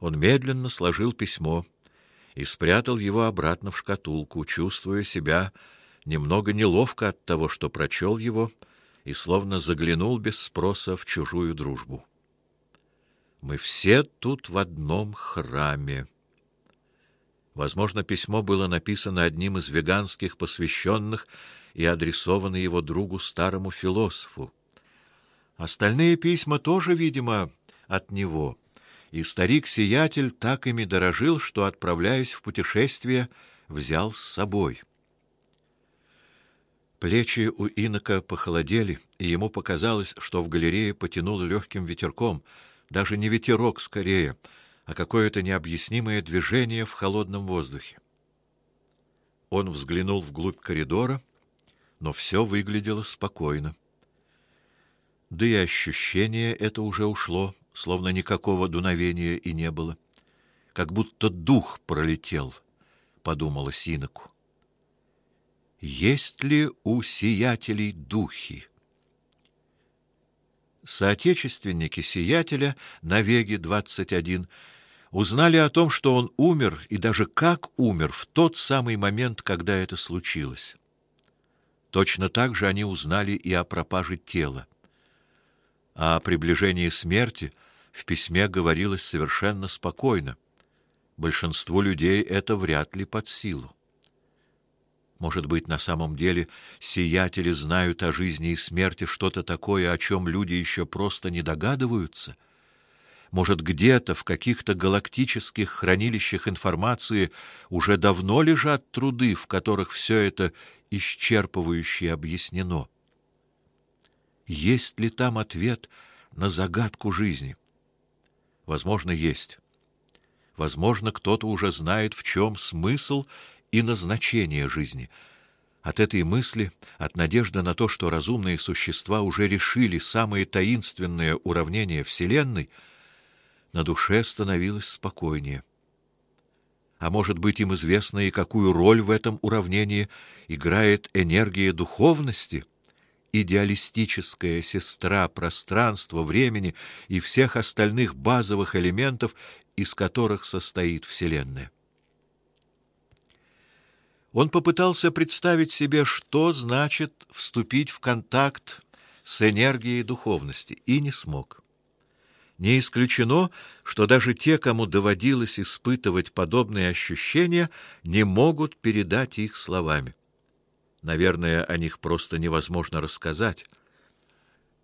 Он медленно сложил письмо и спрятал его обратно в шкатулку, чувствуя себя немного неловко от того, что прочел его и словно заглянул без спроса в чужую дружбу. Мы все тут в одном храме. Возможно, письмо было написано одним из веганских посвященных и адресовано его другу старому философу. Остальные письма тоже, видимо, от него. И старик-сиятель так ими дорожил, что, отправляясь в путешествие, взял с собой. Плечи у инока похолодели, и ему показалось, что в галерее потянуло легким ветерком, даже не ветерок скорее, а какое-то необъяснимое движение в холодном воздухе. Он взглянул вглубь коридора, но все выглядело спокойно. Да и ощущение это уже ушло, словно никакого дуновения и не было, как будто дух пролетел, подумала Синоку. Есть ли у сиятелей духи? Соотечественники сиятеля на Веге 21 узнали о том, что он умер и даже как умер в тот самый момент, когда это случилось. Точно так же они узнали и о пропаже тела. А о приближении смерти в письме говорилось совершенно спокойно. Большинству людей это вряд ли под силу. Может быть, на самом деле сиятели знают о жизни и смерти что-то такое, о чем люди еще просто не догадываются? Может, где-то в каких-то галактических хранилищах информации уже давно лежат труды, в которых все это исчерпывающе объяснено? Есть ли там ответ на загадку жизни? Возможно, есть. Возможно, кто-то уже знает, в чем смысл и назначение жизни. От этой мысли, от надежды на то, что разумные существа уже решили самое таинственное уравнение вселенной, на душе становилось спокойнее. А может быть, им известно и какую роль в этом уравнении играет энергия духовности, идеалистическая сестра пространства, времени и всех остальных базовых элементов, из которых состоит вселенная. Он попытался представить себе, что значит вступить в контакт с энергией духовности, и не смог. Не исключено, что даже те, кому доводилось испытывать подобные ощущения, не могут передать их словами. Наверное, о них просто невозможно рассказать.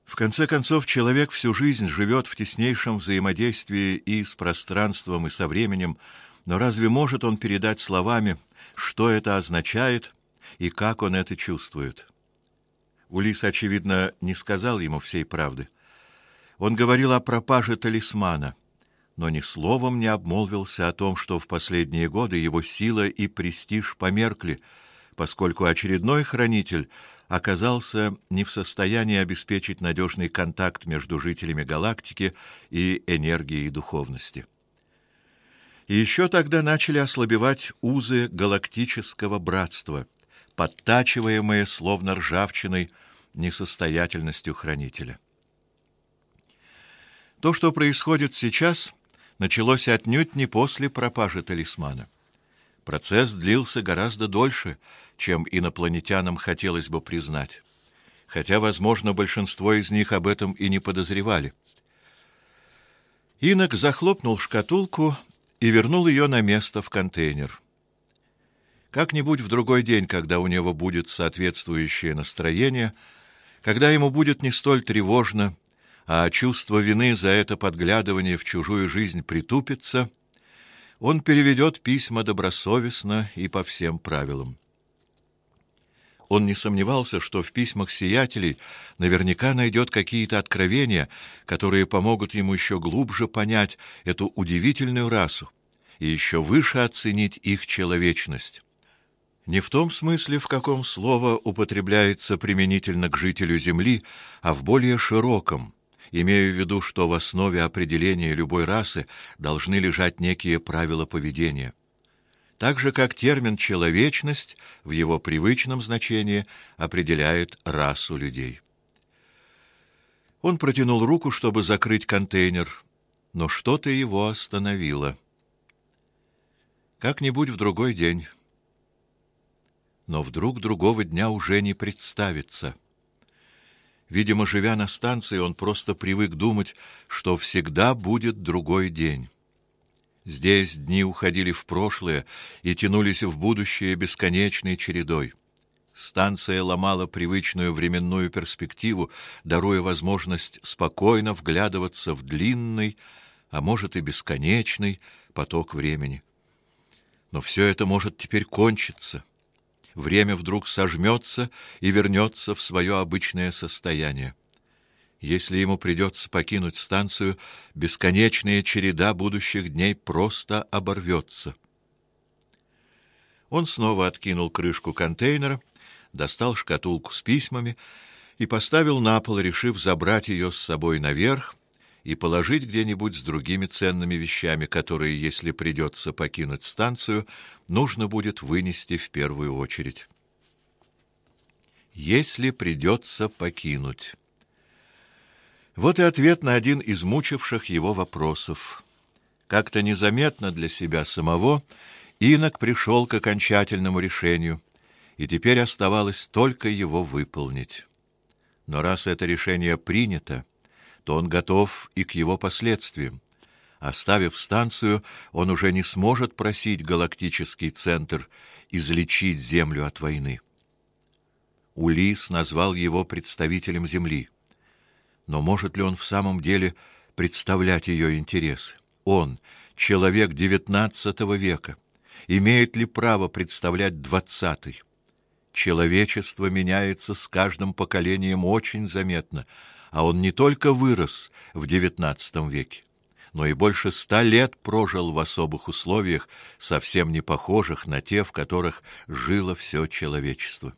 В конце концов, человек всю жизнь живет в теснейшем взаимодействии и с пространством, и со временем, но разве может он передать словами что это означает и как он это чувствует. Улис, очевидно, не сказал ему всей правды. Он говорил о пропаже талисмана, но ни словом не обмолвился о том, что в последние годы его сила и престиж померкли, поскольку очередной хранитель оказался не в состоянии обеспечить надежный контакт между жителями галактики и энергией духовности. И еще тогда начали ослабевать узы галактического братства, подтачиваемые словно ржавчиной несостоятельностью хранителя. То, что происходит сейчас, началось отнюдь не после пропажи талисмана. Процесс длился гораздо дольше, чем инопланетянам хотелось бы признать, хотя, возможно, большинство из них об этом и не подозревали. Инок захлопнул шкатулку и вернул ее на место в контейнер. Как-нибудь в другой день, когда у него будет соответствующее настроение, когда ему будет не столь тревожно, а чувство вины за это подглядывание в чужую жизнь притупится, он переведет письма добросовестно и по всем правилам. Он не сомневался, что в письмах сиятелей наверняка найдет какие-то откровения, которые помогут ему еще глубже понять эту удивительную расу и еще выше оценить их человечность. Не в том смысле, в каком слово употребляется применительно к жителю Земли, а в более широком, имея в виду, что в основе определения любой расы должны лежать некие правила поведения так же как термин человечность в его привычном значении определяет расу людей. Он протянул руку, чтобы закрыть контейнер, но что-то его остановило. Как-нибудь в другой день. Но вдруг другого дня уже не представится. Видимо, живя на станции, он просто привык думать, что всегда будет другой день. Здесь дни уходили в прошлое и тянулись в будущее бесконечной чередой. Станция ломала привычную временную перспективу, даруя возможность спокойно вглядываться в длинный, а может и бесконечный поток времени. Но все это может теперь кончиться время вдруг сожмется и вернется в свое обычное состояние. Если ему придется покинуть станцию, бесконечная череда будущих дней просто оборвется. Он снова откинул крышку контейнера, достал шкатулку с письмами и поставил на пол, решив забрать ее с собой наверх и положить где-нибудь с другими ценными вещами, которые, если придется покинуть станцию, нужно будет вынести в первую очередь. Если придется покинуть. Вот и ответ на один из мучивших его вопросов. Как-то незаметно для себя самого Инок пришел к окончательному решению, и теперь оставалось только его выполнить. Но раз это решение принято, то он готов и к его последствиям. Оставив станцию, он уже не сможет просить галактический центр излечить Землю от войны. Улис назвал его представителем Земли. Но может ли он в самом деле представлять ее интересы? Он, человек XIX века, имеет ли право представлять двадцатый? Человечество меняется с каждым поколением очень заметно — а он не только вырос в XIX веке, но и больше ста лет прожил в особых условиях, совсем не похожих на те, в которых жило все человечество.